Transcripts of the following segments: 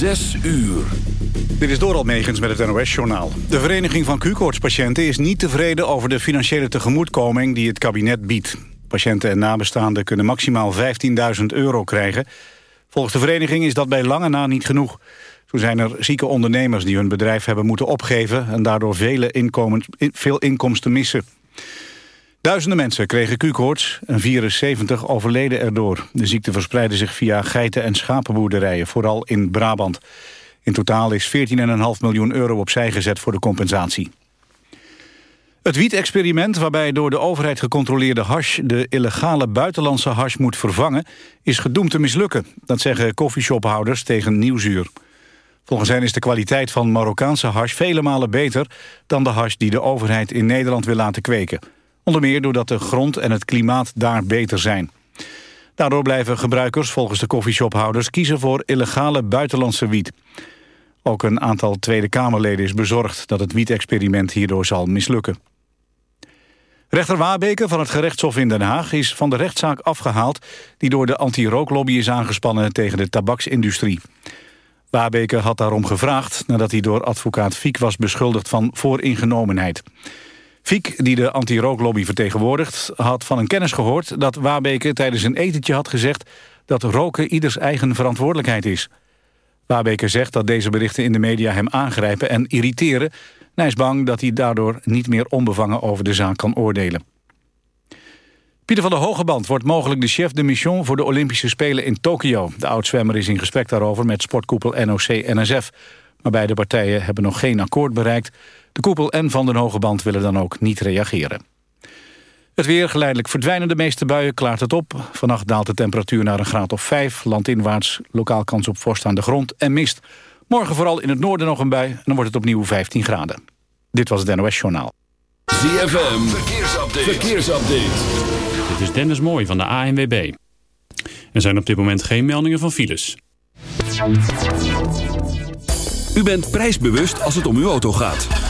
Zes uur. Dit is Doral Megens met het NOS-journaal. De Vereniging van Q-koortspatiënten is niet tevreden over de financiële tegemoetkoming die het kabinet biedt. Patiënten en nabestaanden kunnen maximaal 15.000 euro krijgen. Volgens de vereniging is dat bij lange na niet genoeg. Zo zijn er zieke ondernemers die hun bedrijf hebben moeten opgeven... en daardoor vele inkomens, veel inkomsten missen. Duizenden mensen kregen Q-koorts en 74 overleden erdoor. De ziekte verspreidde zich via geiten- en schapenboerderijen, vooral in Brabant. In totaal is 14,5 miljoen euro opzij gezet voor de compensatie. Het wiet-experiment waarbij door de overheid gecontroleerde hash... de illegale buitenlandse hash moet vervangen, is gedoemd te mislukken. Dat zeggen koffieshophouders tegen Nieuwsuur. Volgens hen is de kwaliteit van Marokkaanse hash vele malen beter... dan de hash die de overheid in Nederland wil laten kweken. Onder meer doordat de grond en het klimaat daar beter zijn. Daardoor blijven gebruikers volgens de koffieshophouders kiezen voor illegale buitenlandse wiet. Ook een aantal Tweede Kamerleden is bezorgd dat het wiet-experiment hierdoor zal mislukken. Rechter Wabeke van het gerechtshof in Den Haag is van de rechtszaak afgehaald... die door de anti-rooklobby is aangespannen tegen de tabaksindustrie. Wabeke had daarom gevraagd nadat hij door advocaat Fiek was beschuldigd van vooringenomenheid. Fiek, die de anti-rooklobby vertegenwoordigt, had van een kennis gehoord dat Wabeke tijdens een etentje had gezegd dat roken ieders eigen verantwoordelijkheid is. Wabeke zegt dat deze berichten in de media hem aangrijpen en irriteren. En hij is bang dat hij daardoor niet meer onbevangen over de zaak kan oordelen. Pieter van der Hogeband wordt mogelijk de chef de mission voor de Olympische Spelen in Tokio. De oudzwemmer is in gesprek daarover met sportkoepel NOC-NSF. Maar beide partijen hebben nog geen akkoord bereikt. De koepel en Van den Hogeband willen dan ook niet reageren. Het weer geleidelijk verdwijnen de meeste buien, klaart het op. Vannacht daalt de temperatuur naar een graad of 5. Landinwaarts lokaal kans op vorst aan de grond en mist. Morgen vooral in het noorden nog een bui en dan wordt het opnieuw 15 graden. Dit was het NOS Journaal. ZFM, verkeersupdate. verkeersupdate. Dit is Dennis Mooij van de ANWB. Er zijn op dit moment geen meldingen van files. U bent prijsbewust als het om uw auto gaat.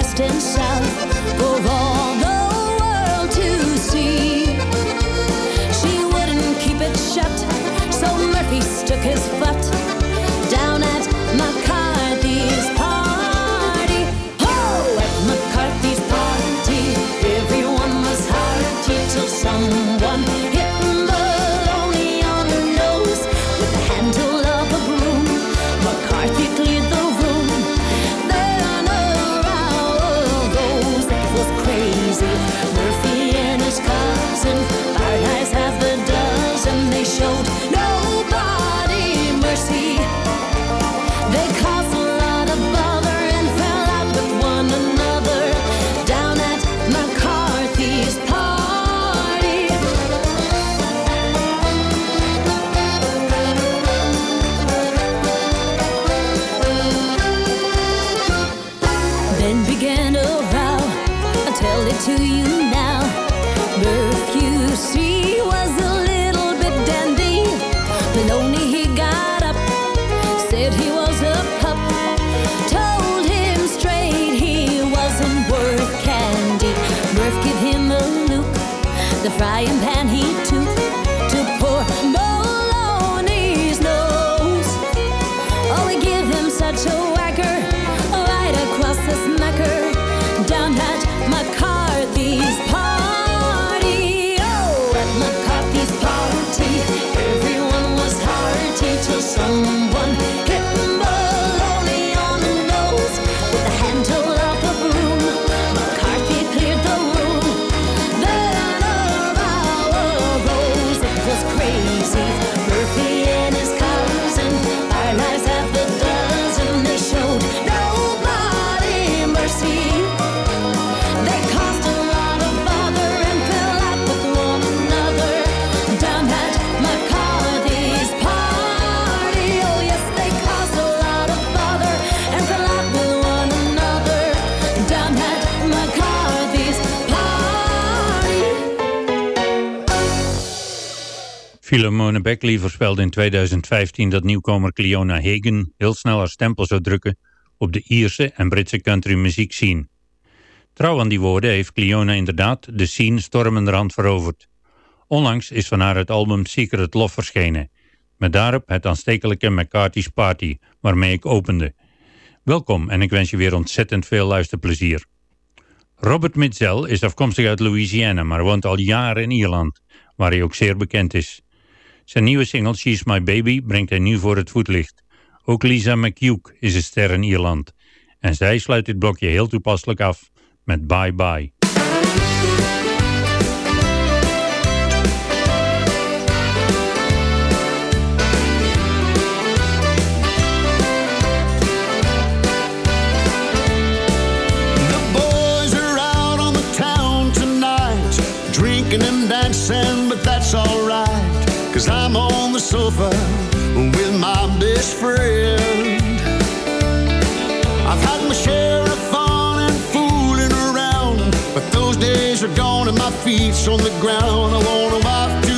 distance Philomone Beckley voorspelde in 2015 dat nieuwkomer Cleona Hagen heel snel haar stempel zou drukken op de Ierse en Britse country muziek scene. Trouw aan die woorden heeft Cleona inderdaad de scene stormenderhand veroverd. Onlangs is van haar het album Secret Love verschenen, met daarop het aanstekelijke McCarthy's Party, waarmee ik opende. Welkom en ik wens je weer ontzettend veel luisterplezier. Robert Mitzel is afkomstig uit Louisiana, maar woont al jaren in Ierland, waar hij ook zeer bekend is. Zijn nieuwe single She's My Baby brengt hij nu voor het voetlicht. Ook Lisa McHugh is een ster in Ierland. En zij sluit dit blokje heel toepasselijk af met Bye Bye. dancing Cause I'm on the sofa with my best friend. I've had my share of fun and fooling around, but those days are gone and my feet's on the ground. I want a wife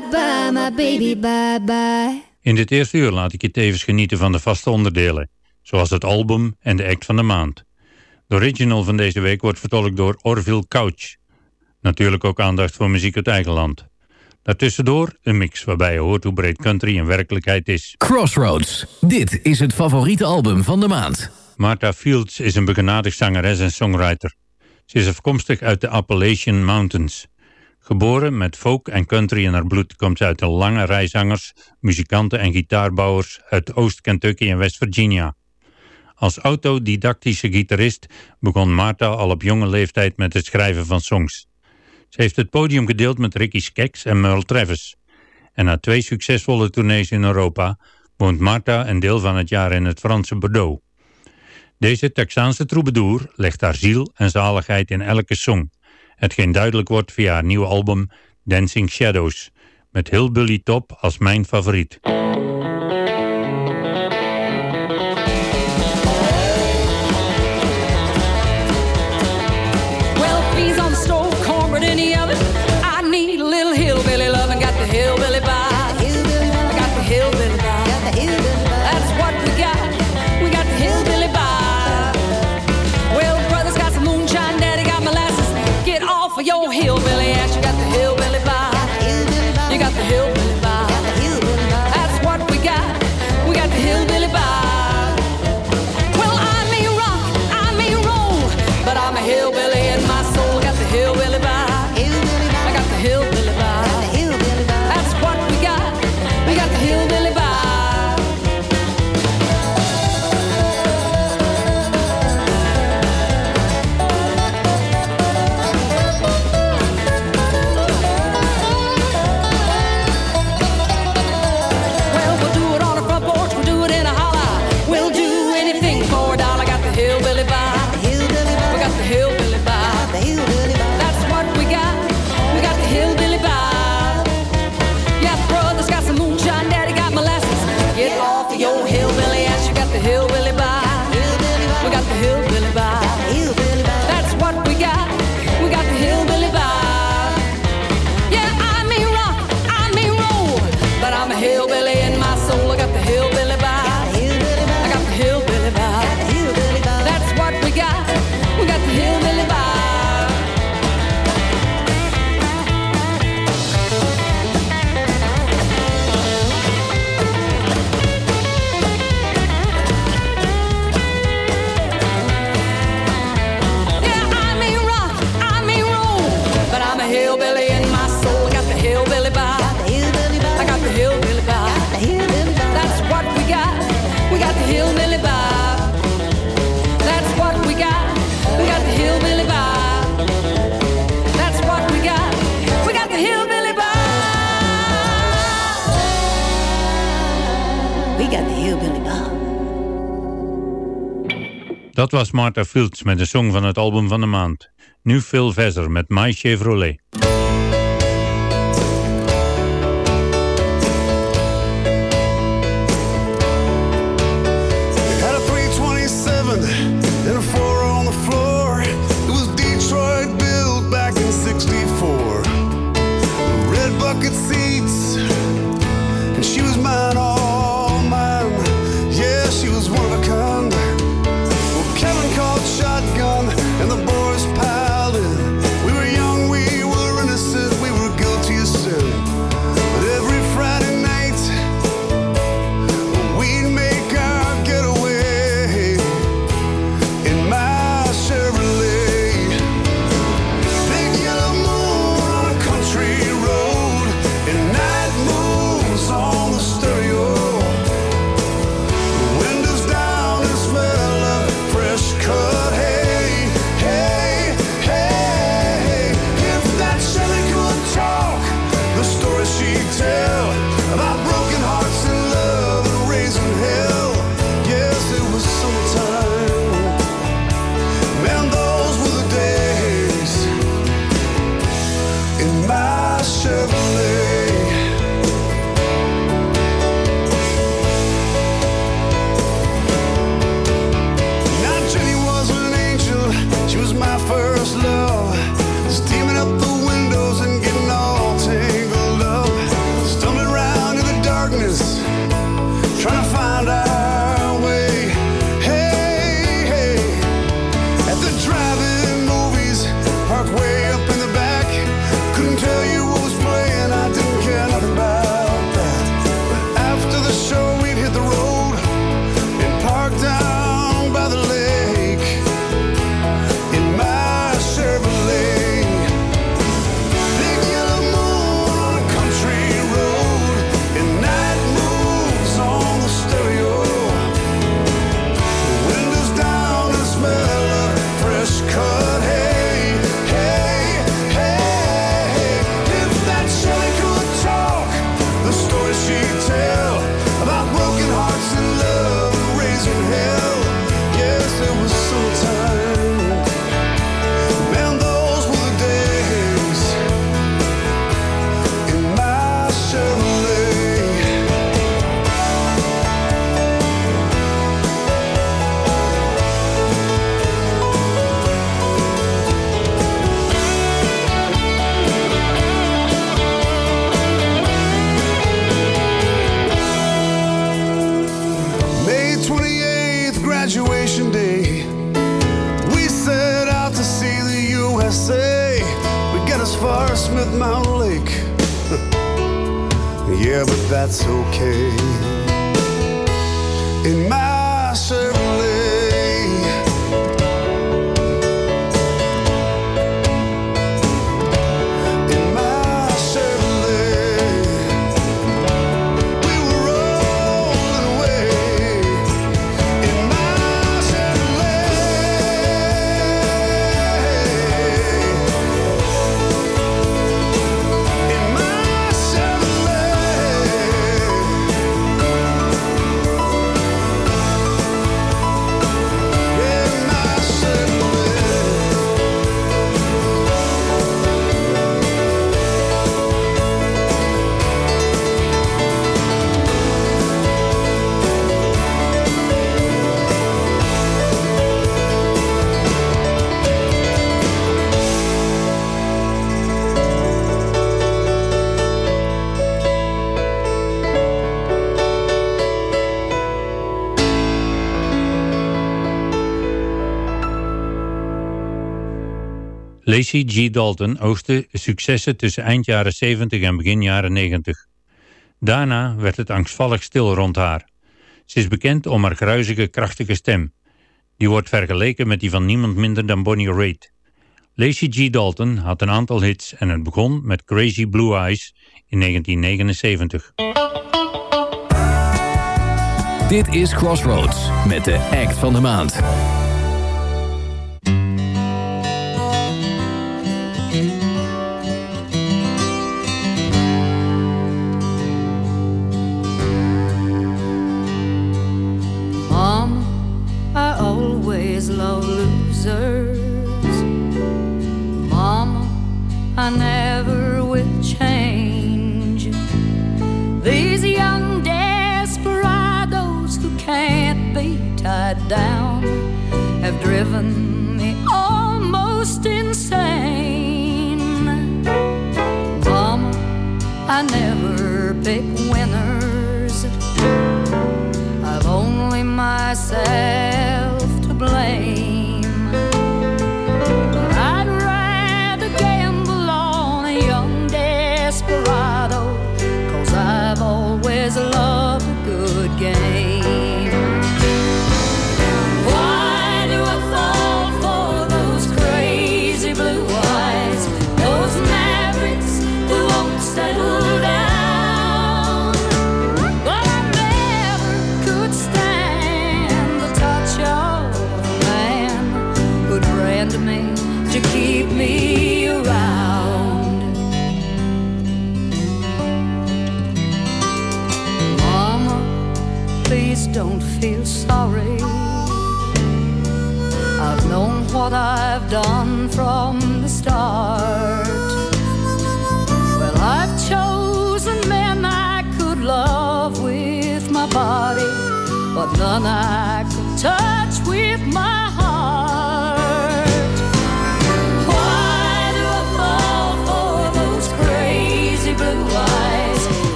bye my baby bye bye. In dit eerste uur laat ik je tevens genieten van de vaste onderdelen, zoals het album en de act van de maand. De original van deze week wordt vertolkt door Orville Couch. Natuurlijk ook aandacht voor muziek uit eigen land. Daartussendoor een mix waarbij je hoort hoe breed country in werkelijkheid is. Crossroads, dit is het favoriete album van de maand. Martha Fields is een begenadigd zangeres en songwriter. Ze is afkomstig uit de Appalachian Mountains. Geboren met folk en country in haar bloed komt ze uit een lange rij zangers, muzikanten en gitaarbouwers uit Oost-Kentucky en West-Virginia. Als autodidactische gitarist begon Martha al op jonge leeftijd met het schrijven van songs. Ze heeft het podium gedeeld met Ricky Skeks en Merle Travis. En na twee succesvolle tournees in Europa woont Martha een deel van het jaar in het Franse Bordeaux. Deze Texaanse troubadour legt haar ziel en zaligheid in elke song hetgeen duidelijk wordt via haar nieuwe album Dancing Shadows, met Hillbilly Top als mijn favoriet. Martha Fields met de song van het album van de maand. Nu Phil Vezzer met My Chevrolet. Lacey G. Dalton oogste successen tussen eind jaren 70 en begin jaren 90. Daarna werd het angstvallig stil rond haar. Ze is bekend om haar gruizige, krachtige stem. Die wordt vergeleken met die van niemand minder dan Bonnie Raitt. Lacey G. Dalton had een aantal hits en het begon met Crazy Blue Eyes in 1979. Dit is Crossroads met de act van de maand. I never will change. These young desperados who can't be tied down have driven me almost insane. Mama, I never pick winners. I've only myself to blame.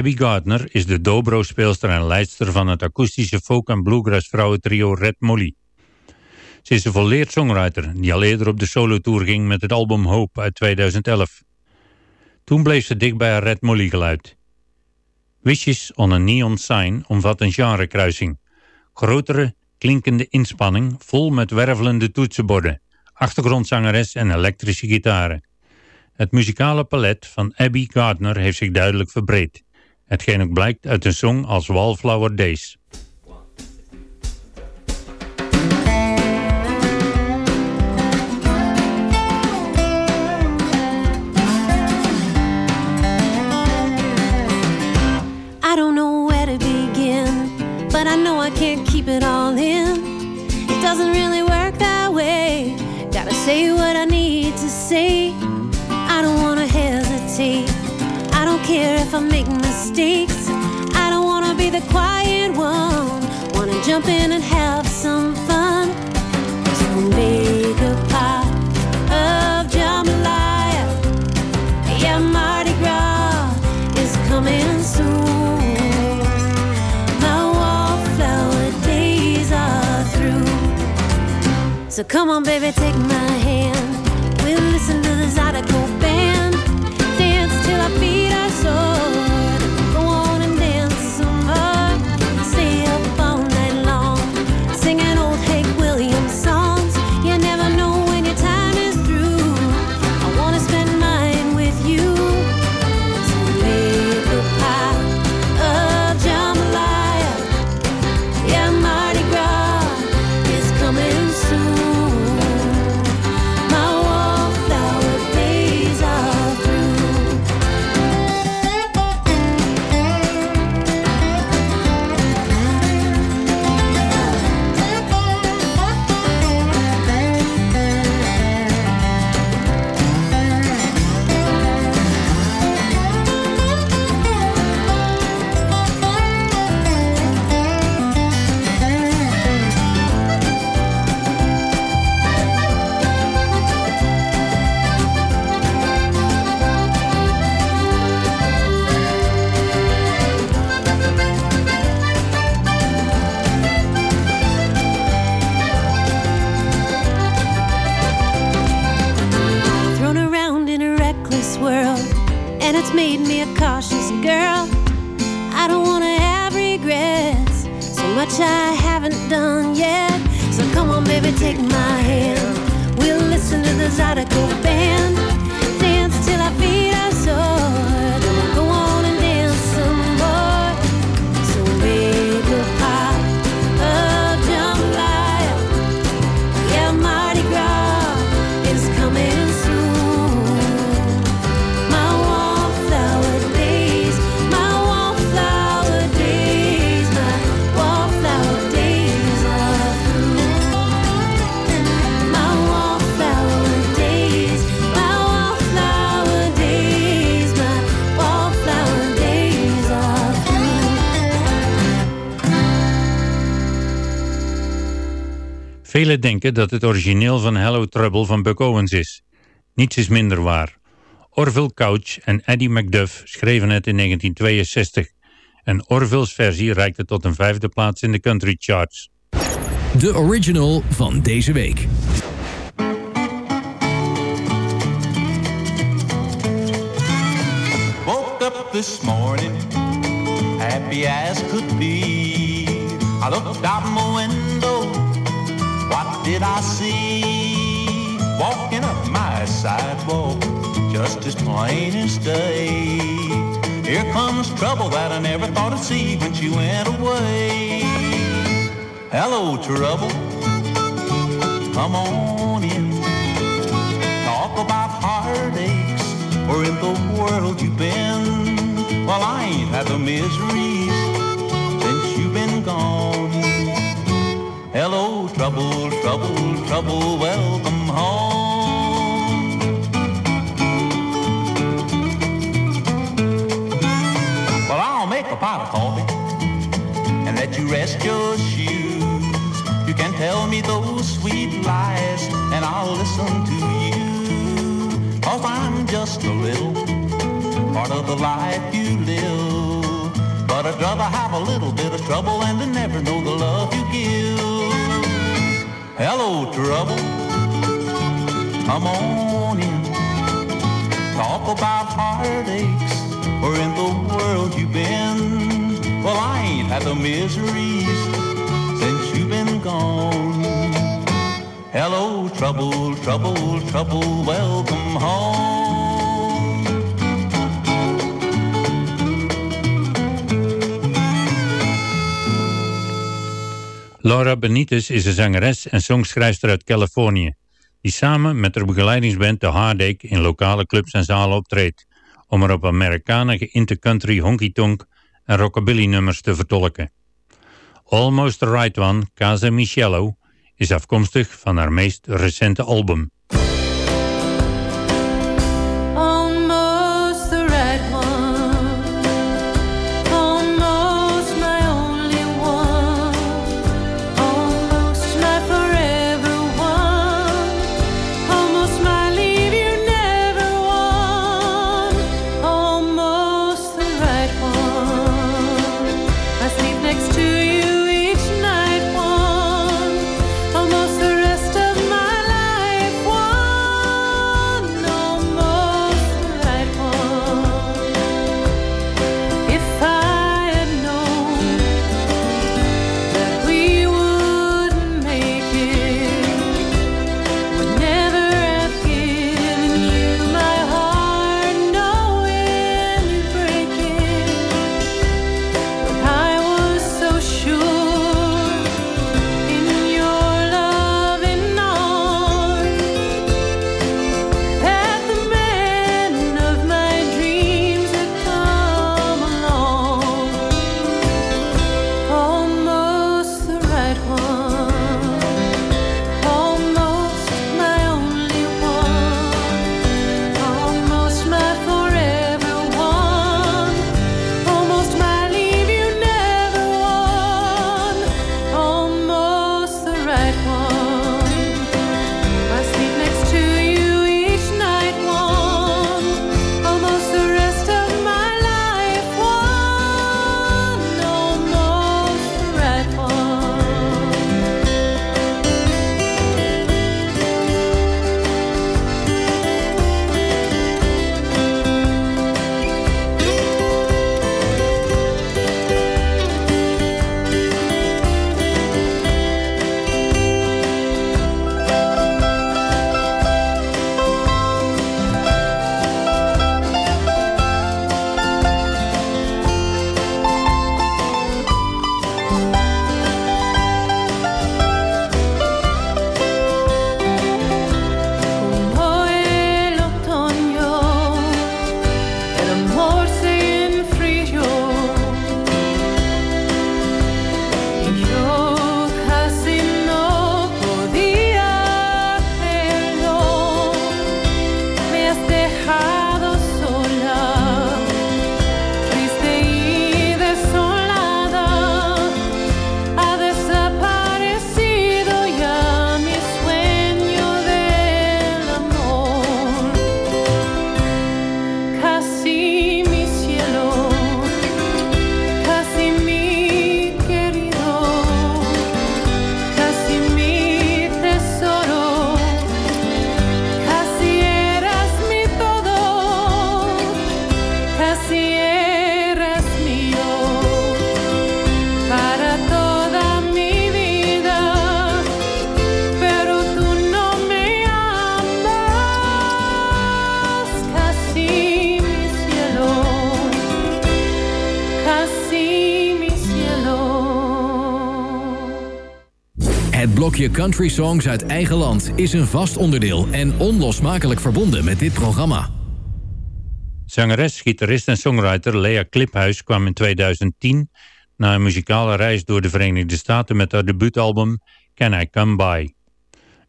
Abby Gardner is de dobro-speelster en leidster van het akoestische folk- en bluegrass vrouwentrio Red Molly. Ze is een volleerd songwriter die al eerder op de solotour ging met het album Hope uit 2011. Toen bleef ze dicht bij haar Red Molly geluid. Wishes on a Neon Sign omvat een genrekruising. Grotere, klinkende inspanning vol met wervelende toetsenborden, achtergrondzangeres en elektrische gitaren. Het muzikale palet van Abby Gardner heeft zich duidelijk verbreed. Hetgeen ook blijkt uit een song als Wallflower Days. I don't know where to begin, but I know I can't keep it all in. It doesn't really work that way. Gotta say what I need to say. I don't wanna hesitate. Care if I make mistakes. I don't wanna be the quiet one. Wanna jump in and have some fun. So make a pot of jambalaya. Yeah, Mardi Gras is coming soon. My wallflower days are through. So come on, baby, take my hand. We'll listen to the Zydeco denken dat het origineel van Hello Trouble van Buck Owens is. Niets is minder waar. Orville Couch en Eddie Macduff schreven het in 1962. En Orville's versie reikte tot een vijfde plaats in de country charts. De original van deze week. Woke up this morning, happy as could be. I looked out my window, what did I see? Walking up my sidewalk, just as plain as day. Here comes trouble that I never thought I'd see when she went away. Hello, trouble, come on in. Talk about heartaches, where in the world you've been. Well, I ain't had the miseries trouble, trouble, trouble, welcome home. Well, I'll make a pot of coffee and let you rest your shoes. You can tell me those sweet lies and I'll listen to you. Cause I'm just a little part of the life you live. But I'd rather have a little bit of trouble than to never know the love you give. Hello, trouble. Come on in. Talk about heartaches. Where in the world you been? Well, I ain't had the miseries since you've been gone. Hello, trouble, trouble, trouble, welcome home. Laura Benitez is een zangeres en songschrijfster uit Californië, die samen met haar begeleidingsband The Heartache in lokale clubs en zalen optreedt, om er op Amerikanen intercountry honky-tonk en rockabilly nummers te vertolken. Almost the Right One, Casa Michello, is afkomstig van haar meest recente album. Country Songs uit eigen land is een vast onderdeel en onlosmakelijk verbonden met dit programma. Zangeres, gitarist en songwriter Lea Kliphuis kwam in 2010 na een muzikale reis door de Verenigde Staten met haar debuutalbum Can I Come By.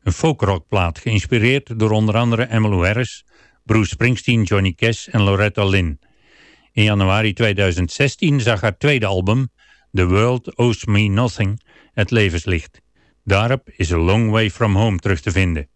Een folkrockplaat geïnspireerd door onder andere Emmylou Harris, Bruce Springsteen, Johnny Cash en Loretta Lynn. In januari 2016 zag haar tweede album, The World Owes Me Nothing, het levenslicht. Daarop is A Long Way From Home terug te vinden.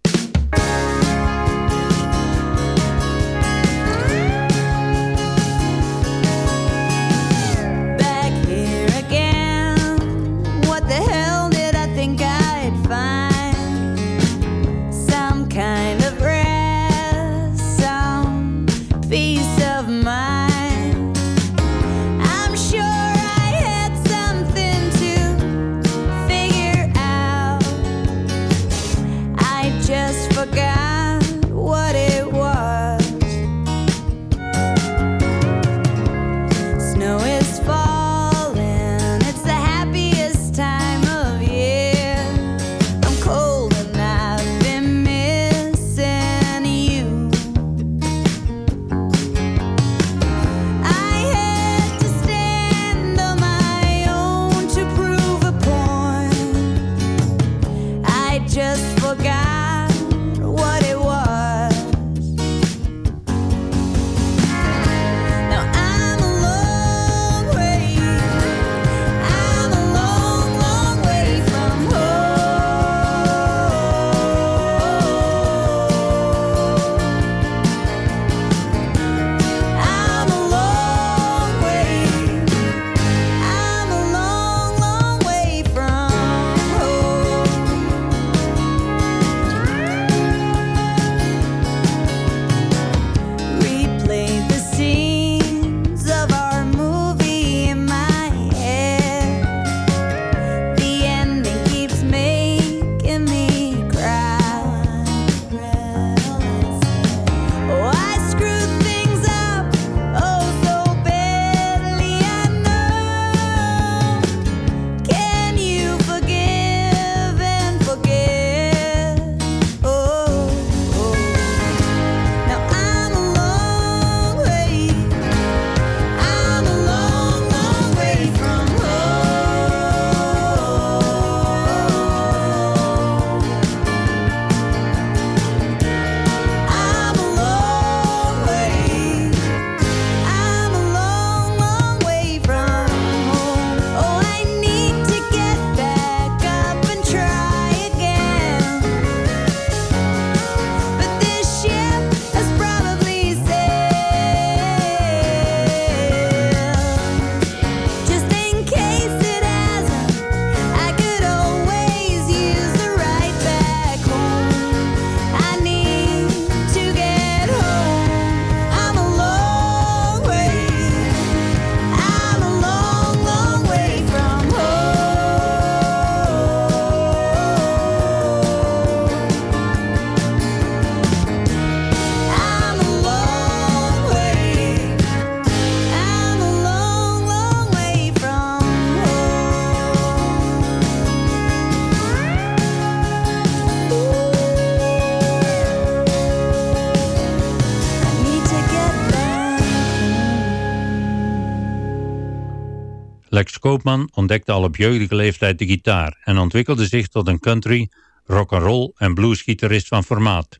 Koopman ontdekte al op jeugdige leeftijd de gitaar en ontwikkelde zich tot een country, rock'n'roll en bluesgitarist van formaat.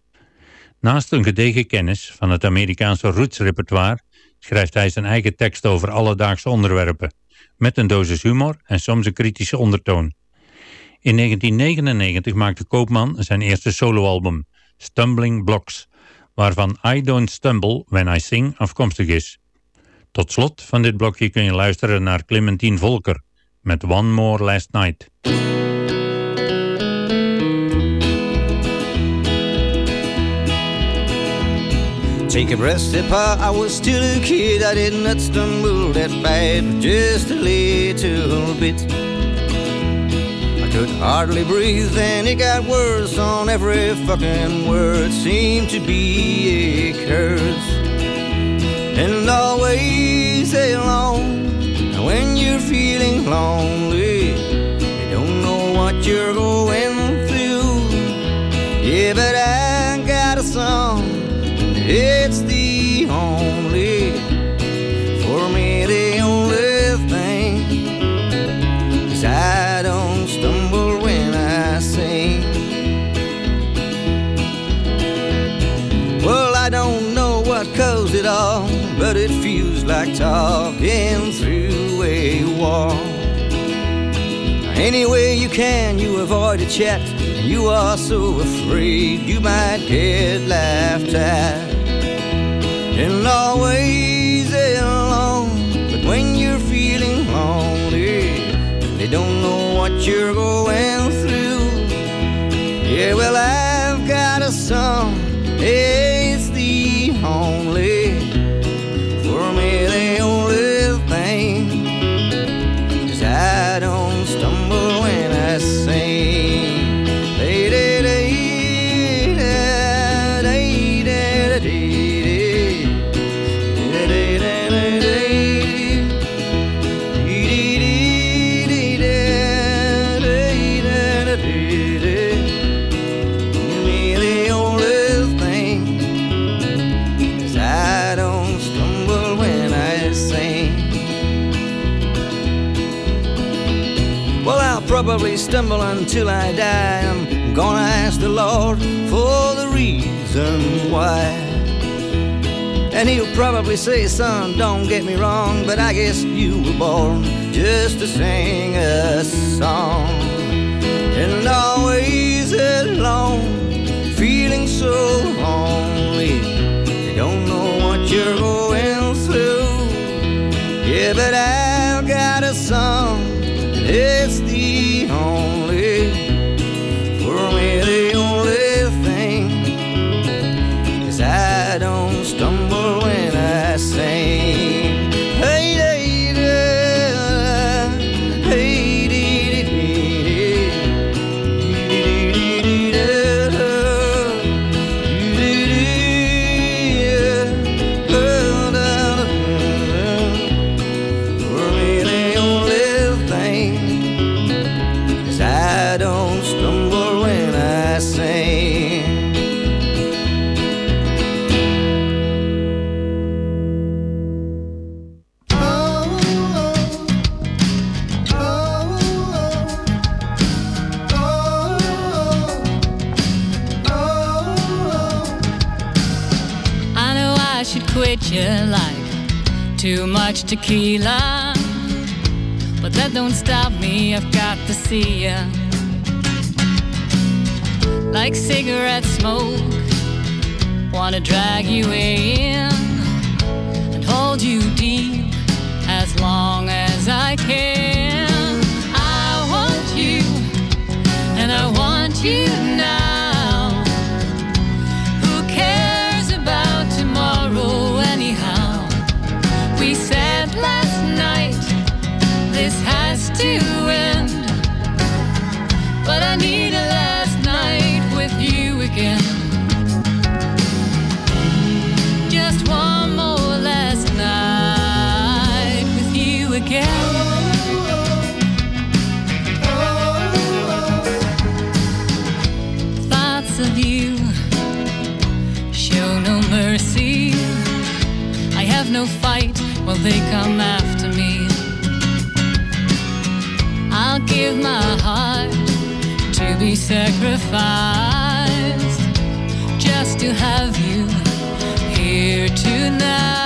Naast een gedegen kennis van het Amerikaanse rootsrepertoire schrijft hij zijn eigen tekst over alledaagse onderwerpen, met een dosis humor en soms een kritische ondertoon. In 1999 maakte Koopman zijn eerste soloalbum, Stumbling Blocks, waarvan I Don't Stumble When I Sing afkomstig is. Tot slot van dit blokje kun je luisteren naar Clementine Volker met One More Last Night. Take a breath, step. I was still a kid. I did not stumble that bad, just a little bit. I could hardly breathe, and it got worse on every fucking word. Seemed to be a curse, and always alone. When you're feeling lonely, you don't know what you're going through. Yeah, but I got a song. It's the like talking through a wall. Any way you can, you avoid a chat. You are so afraid you might get laughed at. And always alone. But when you're feeling lonely, they don't know what you're going through. Yeah, well, I've got a song. It's stumble until I die. I'm gonna ask the Lord for the reason why. And he'll probably say, son, don't get me wrong, but I guess you were born just to sing a song. And always alone, feeling so lonely. You don't know what you're going through. Yeah, but I've got a song, it's the home. Quit you like too much tequila. But that don't stop me, I've got to see ya. Like cigarette smoke, wanna drag you in and hold you deep as long as I can. I want you, and I want you While they come after me. I'll give my heart to be sacrificed just to have you here tonight.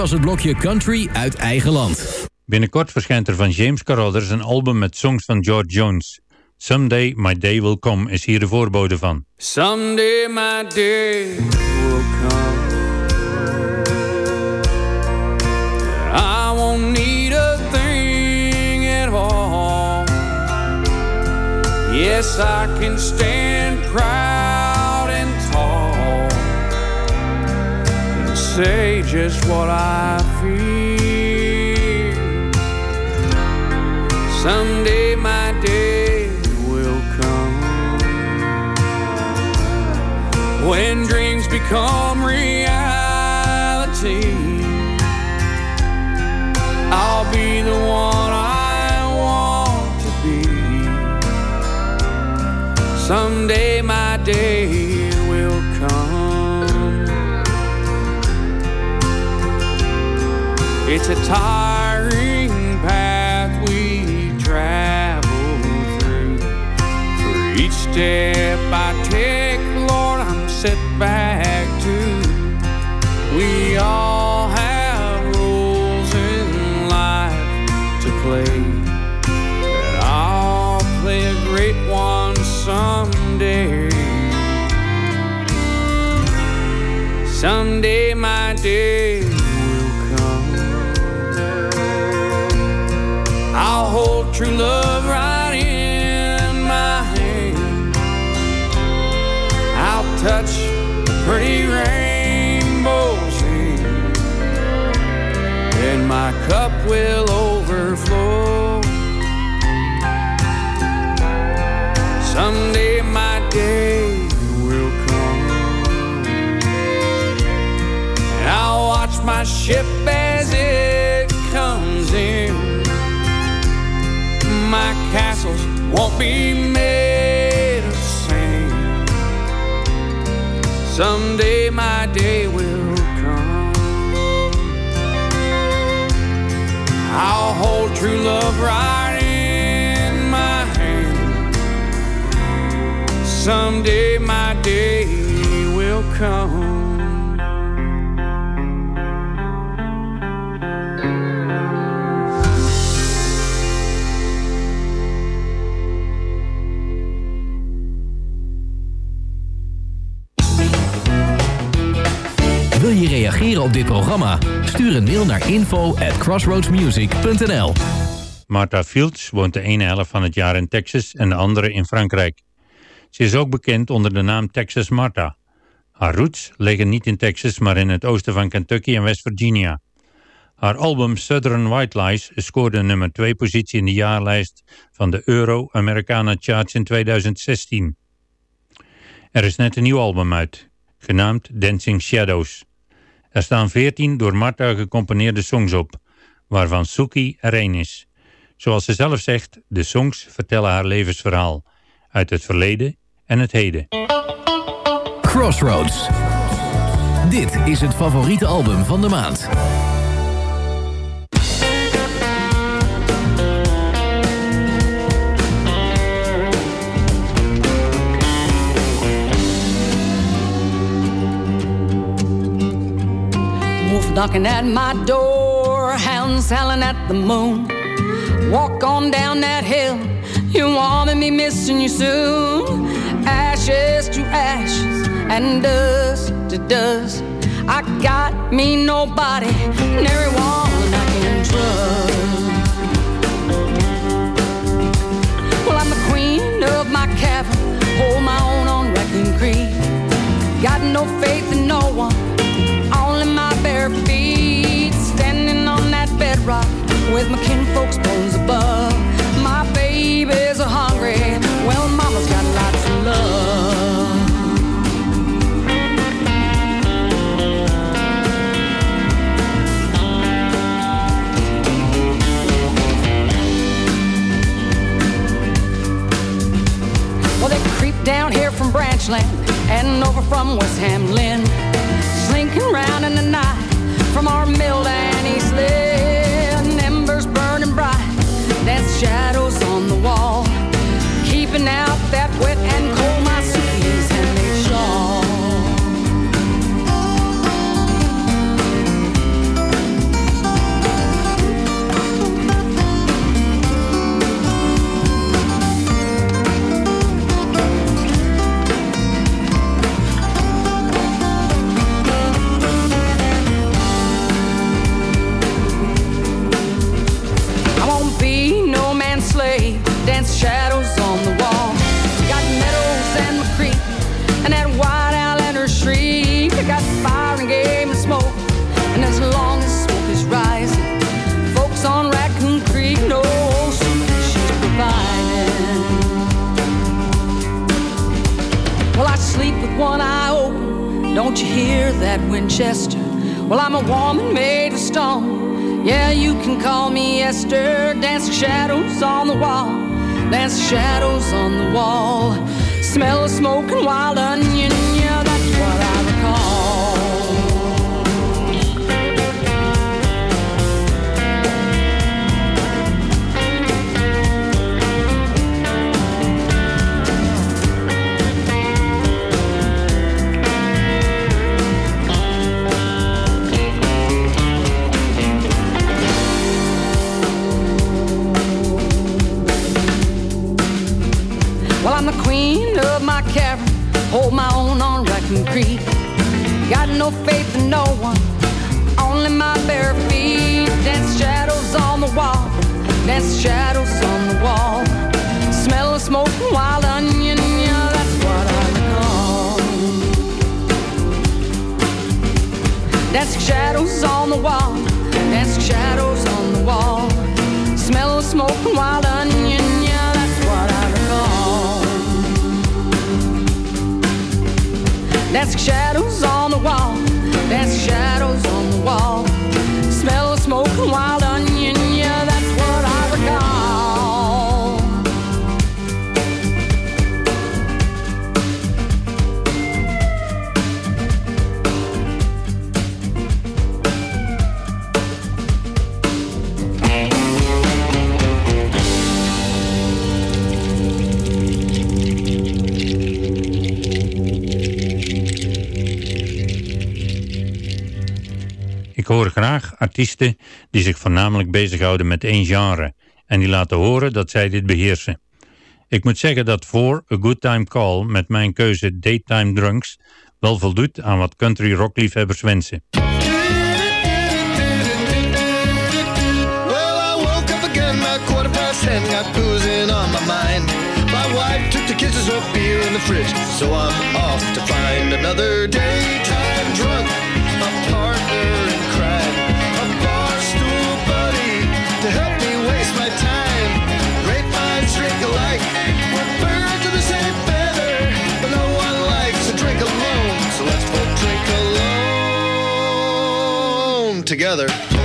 Was het blokje Country uit eigen land. Binnenkort verschijnt er van James Carruthers een album met songs van George Jones. Someday My Day Will Come is hier de voorbode van. Someday my day will come. I won't need a thing at all. Yes, I can stand say just what I feel. Someday my day will come when dreams become reality. I'll be the one I want to be. Someday It's a tiring path we travel through. For each step I take, Lord, I'm set back to. We all have roles in life to play. And I'll play a great one someday. Someday my day true love right in my hand. I'll touch pretty rainbows in, and my cup will overflow. Someday my day will come. And I'll watch my ship won't be made of sand. Someday my day will come. I'll hold true love right in my hand. Someday my day will come. Je reageren op dit programma? Stuur een mail naar info at crossroadsmusic.nl Martha Fields woont de ene helft van het jaar in Texas en de andere in Frankrijk. Ze is ook bekend onder de naam Texas Martha. Haar roots liggen niet in Texas, maar in het oosten van Kentucky en West Virginia. Haar album Southern White Lies scoorde nummer 2 positie in de jaarlijst van de Euro-Americana Charts in 2016. Er is net een nieuw album uit, genaamd Dancing Shadows. Er staan 14 door Martha gecomponeerde songs op, waarvan Suki er één is. Zoals ze zelf zegt, de songs vertellen haar levensverhaal, uit het verleden en het heden. Crossroads. Dit is het favoriete album van de maand. Knocking at my door, hounds howling at the moon. Walk on down that hill, you wanna be missing you soon. Ashes to ashes and dust to dust. I got me nobody, and everyone I can trust. Well, I'm the queen of my cavern, hold my own on Raccoon Creek. Got no faith in no one, feet. Standing on that bedrock with my kinfolk's bones above. My babies are hungry, well, mama's got lots of love. Well, they creep down here from Branchland and over from West Hamlin, slinking round in the from our mill and East Lynn. That's shadows on the wall. That's shadows on the wall. Smell of smoke and wild hoor graag artiesten die zich voornamelijk bezighouden met één genre en die laten horen dat zij dit beheersen. Ik moet zeggen dat voor A Good Time Call met mijn keuze Daytime Drunks wel voldoet aan wat country rock liefhebbers wensen. Up ten, got boozing on my mind. My wife took the kisses beer in the fridge, so I'm off to find another daytime drunk, together.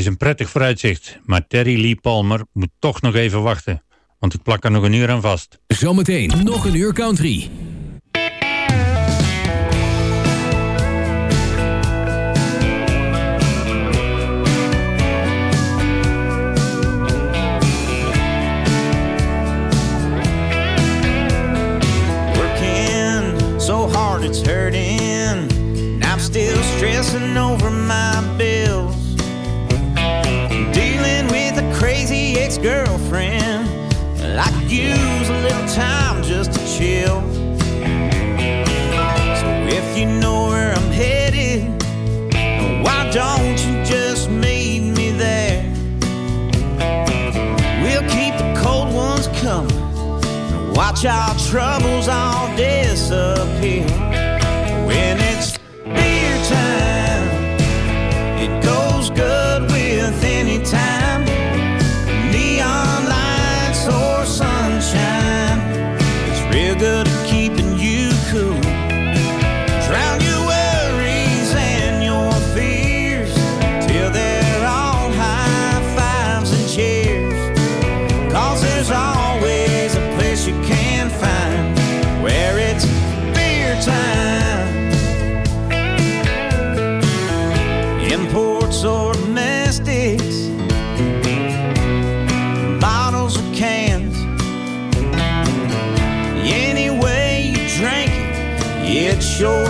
is een prettig vooruitzicht, maar Terry Lee Palmer moet toch nog even wachten. Want ik plak er nog een uur aan vast. Zometeen nog een uur country. Working so hard it's hurting. I'm still stressing over my chill. So if you know where I'm headed, why don't you just meet me there? We'll keep the cold ones coming and watch our troubles all disappear. When show